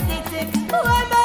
I'm tek.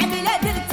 عملت